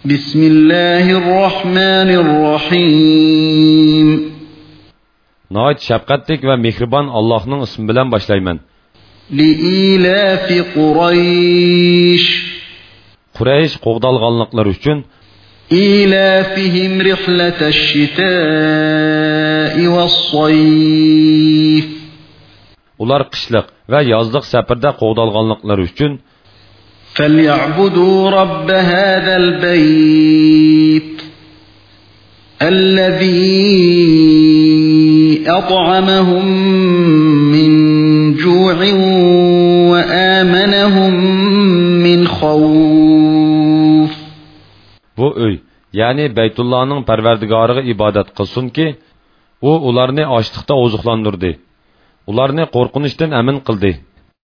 Bismillahirrahmanirrahim. Nəhayət şəfqətlik və mehriban Allah'ın ismi bilən başlayman. Liilafi Qurayş. Qurayş qoğdalğanlıqlar üçün İlafihim rihlatəş-şitəi vəs-sayf. Ular qışlıq və yazlıq səfərdə qoğdalğanlıqlar üçün فليعبدوا رب هذا البيت الذي أطعمهم من جوع وآمنهم من خوف bu uy ya'ni baytullohning parvardigoriga ibodat qilsinki u ularni ochliqda oziqlantirdi ularni qo'rqinishdan amin qildi